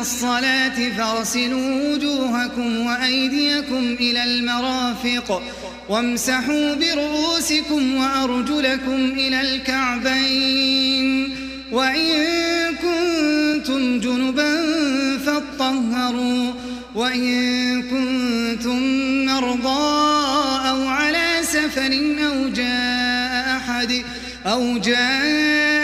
الصلاة فاغسلوا وجوهكم وأيديكم إلى المرافق وامسحوا برؤوسكم وأرجلكم إلى الكعبين وإن كنتم جنبا فاطهروا وإن كنتم مرضى أو على سفر أو جاء أحد أو جاء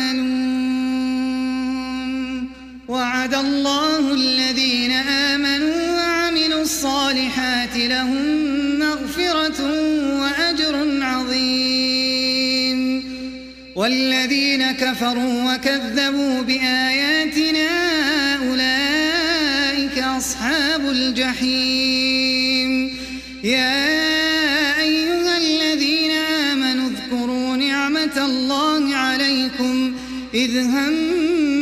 وعد الله الذين آمنوا وعملوا الصالحات لهم مغفرة وأجر عظيم. والذين كفروا وكذبوا بآياتنا أولئك أصحاب الجحيم. يا أيها الذين آمنوا اذكروا الله عليكم إذ هم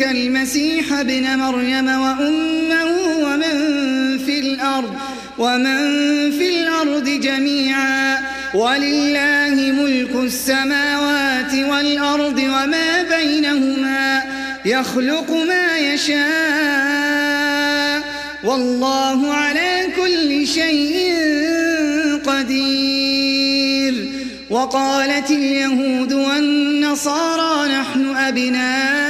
يهلك المسيح ابن مريم وأمه ومن في الأرض ومن في الأرض جميعا ولله ملك السماوات والأرض وما بينهما يخلق ما يشاء والله على كل شيء قدير. وقالت اليهود والنصارى نحن أبناء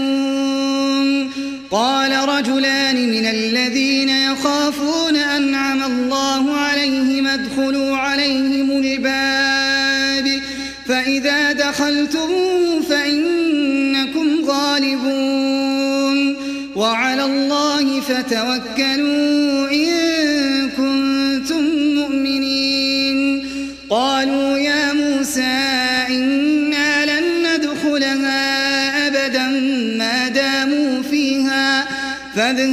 قال رجلان من الذين يخافون أنعم الله عليهم ادخلوا عليهم الباب فإذا دخلتموه فإنكم غالبون وعلى الله فتوكلوا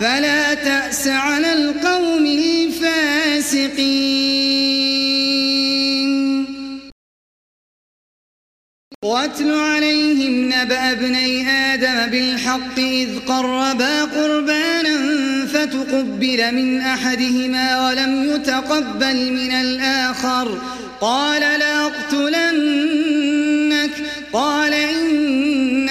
فلا تأس على القوم الفاسقين. واتل عليهم نبأ ابني آدم بالحق إذ قربا قربانا فتقبل من أحدهما ولم يتقبل من الآخر. قال لأقتلنك قال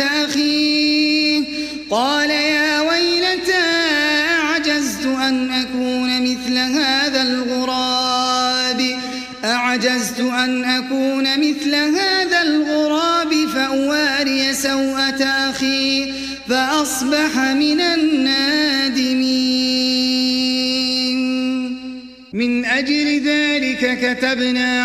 أخيه؟ قال يا ويلتى أعجزت أن أكون مثل هذا الغراب؟ أعجزت أن أكون مثل هذا الغراب فأواري سوءة أخي فأصبح من النادمين. من أجل ذلك كتبنا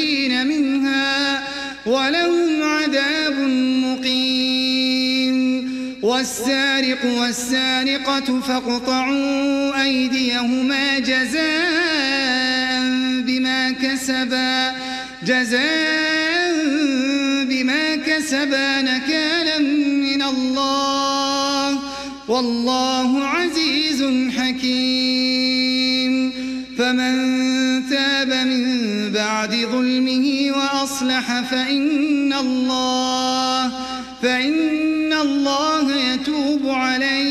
والسارق والسارقة فاقطعوا أيديهما جزاء بما كسبا جزاء بما كسبا نكالا من الله. والله عزيز حكيم. فمن تاب من بعد ظلمه وأصلح فإن الله فإن الله يتوب عليه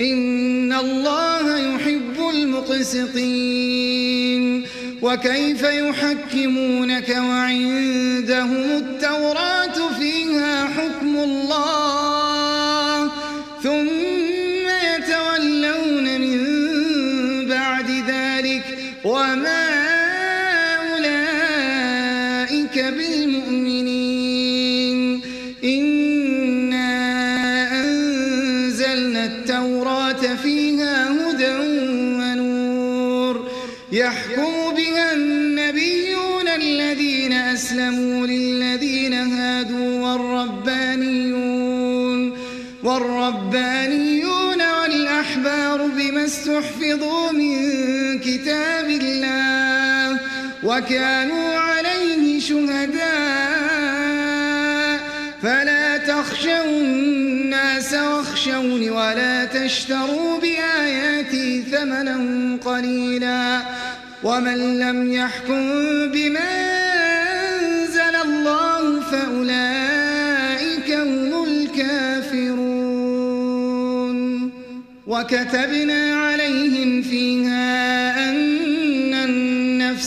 إن الله يحب المقسطين. وكيف يحكمونك وعندهم التوراة وكانوا عليه شهداء. فلا تخشوا الناس واخشوني ولا تشتروا بآياتي ثمنا قليلا. ومن لم يحكم بما أنزل الله فأولئك هم الكافرون. وكتبنا عليهم فيها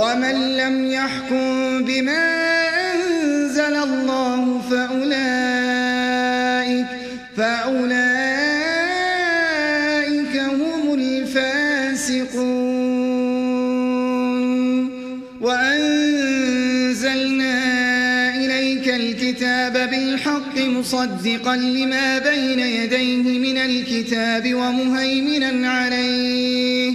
ومن لم يحكم بما أنزل الله فأولئك فأولئك هم الفاسقون. وأنزلنا إليك الكتاب بالحق مصدقا لما بين يديه من الكتاب ومهيمنا عليه.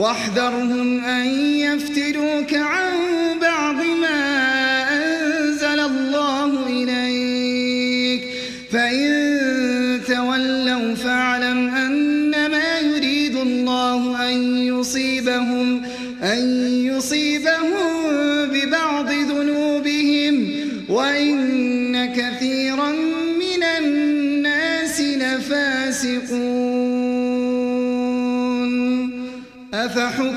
واحذرهم أن يفتنوك عن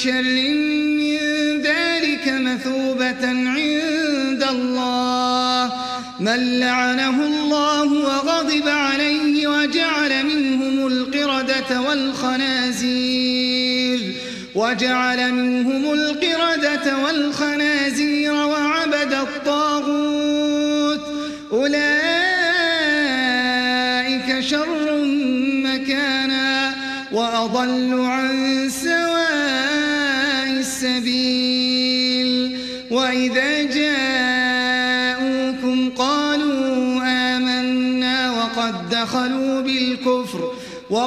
بشر من ذلك مثوبة عند الله. من لعنه الله وغضب عليه وجعل منهم القردة والخنازير. وجعل منهم القردة والخنازير وعبد الطاغوت. أولئك شر مكانا. وأضل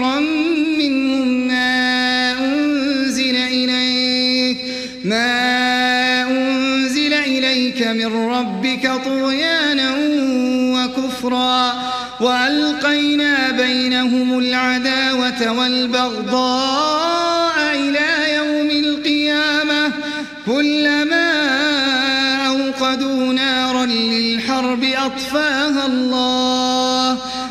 كثيرا منهم ما أنزل إليك ما أنزل إليك من ربك طغيانا وكفرا وألقينا بينهم العداوة والبغضاء إلى يوم القيامة كلما أوقدوا نارا للحرب أطفاها الله.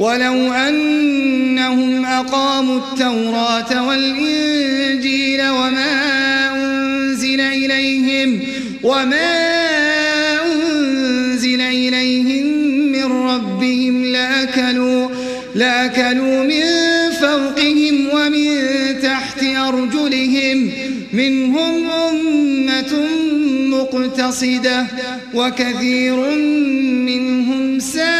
ولو أنهم أقاموا التوراة والإنجيل وما أنزل إليهم وما أنزل إليهم من ربهم لأكلوا, لأكلوا من فوقهم ومن تحت أرجلهم منهم أمة مقتصدة وكثير منهم ساء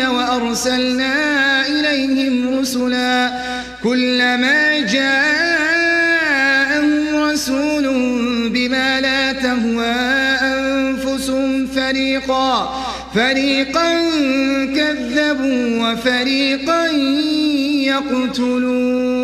وأرسلنا إليهم رسلا كلما جاءهم رسول بما لا تهوى أنفسهم فريقا فريقا كذبوا وفريقا يقتلون.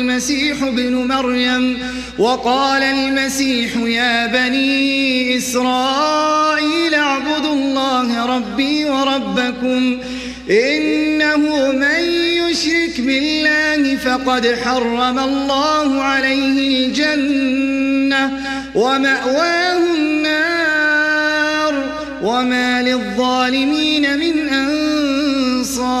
المسيح ابن مريم وقال المسيح يا بني إسرائيل اعبدوا الله ربي وربكم إنه من يشرك بالله فقد حرم الله عليه الجنة ومأواه النار وما للظالمين من أنصار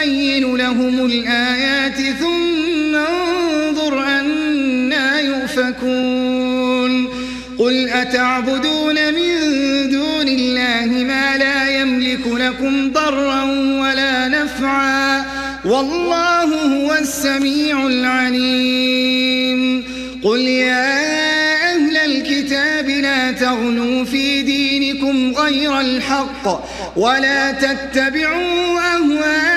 نبين لهم الآيات ثم انظر أنا يؤفكون. قل أتعبدون من دون الله ما لا يملك لكم ضرا ولا نفعا. والله هو السميع العليم. قل يا أهل الكتاب لا تغنوا في دينكم غير الحق ولا تتبعوا أهواء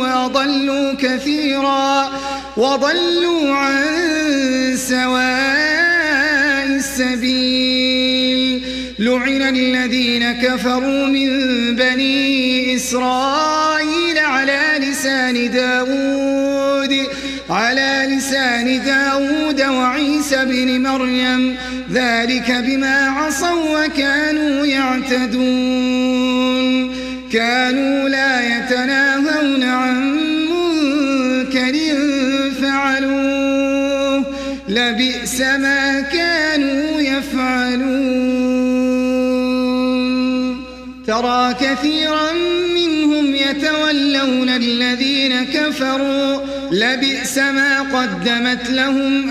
وأضلوا كثيرا وضلوا عن سواء السبيل. لعن الذين كفروا من بني إسرائيل على لسان داود على لسان داود وعيسى بن مريم. ذلك بما عصوا وكانوا يعتدون. كانوا لا يتناهون عن منكر فعلوه. لبئس ما كانوا يفعلون. ترى كثيرا منهم يتولون الذين كفروا. لبئس ما قدمت لهم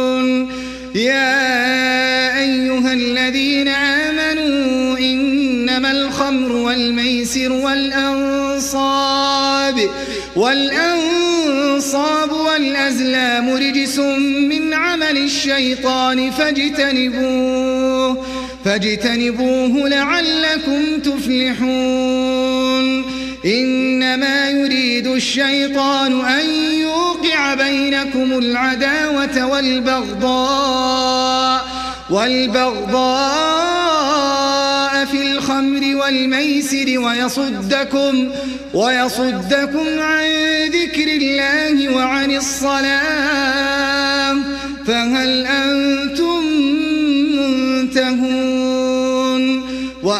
يا أيها الذين آمنوا إنما الخمر والميسر والأنصاب والأنصاب والأزلام رجس من عمل الشيطان فاجتنبوه فاجتنبوه لعلكم تفلحون إنما يريد الشيطان أن يوقع بينكم العداوة والبغضاء والبغضاء في الخمر والميسر ويصدكم ويصدكم عن ذكر الله وعن الصلاة فهل أنتم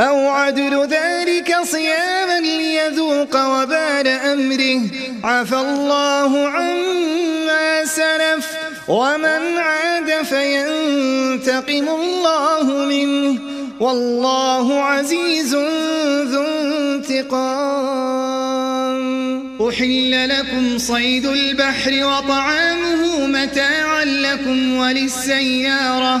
أو عدل ذلك صياما ليذوق وبال أمره. عفى الله عما سلف ومن عاد فينتقم الله منه. والله عزيز ذو انتقام. أحل لكم صيد البحر وطعامه متاعا لكم وللسيارة.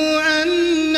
أن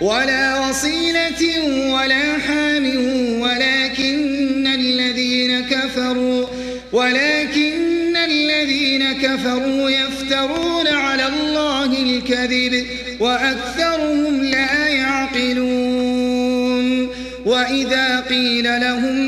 ولا وصيلة ولا حام ولكن الذين كفروا ولكن الذين كفروا يفترون على الله الكذب وأكثرهم لا يعقلون. وإذا قيل لهم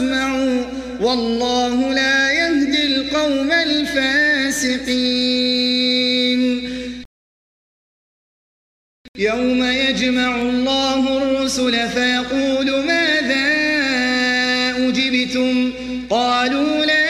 واسمعوا والله لا يهدي القوم الفاسقين. يوم يجمع الله الرسل فيقول ماذا أجبتم؟ قالوا لا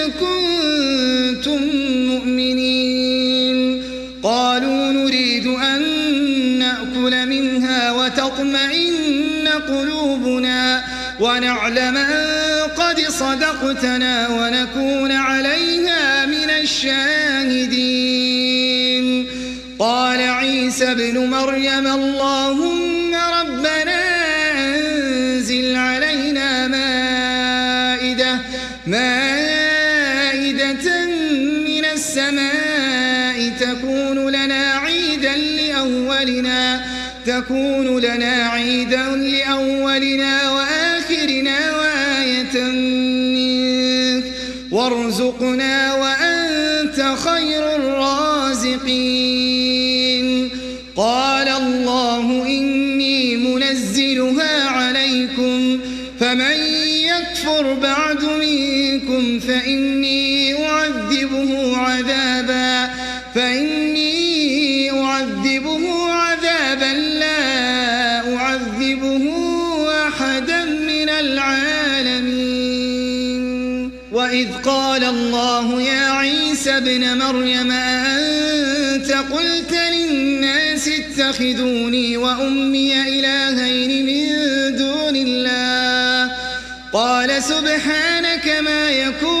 ونعلم أن قد صدقتنا ونكون عليها من الشاهدين. قال عيسى ابن مريم اللهم ربنا أنزل علينا مائدة مائدة من السماء تكون لنا عيدا لأولنا تكون قال الله يا عيسى ابن مريم أنت قلت للناس اتخذوني وأمي إلهين من دون الله. قال سبحانك ما يكون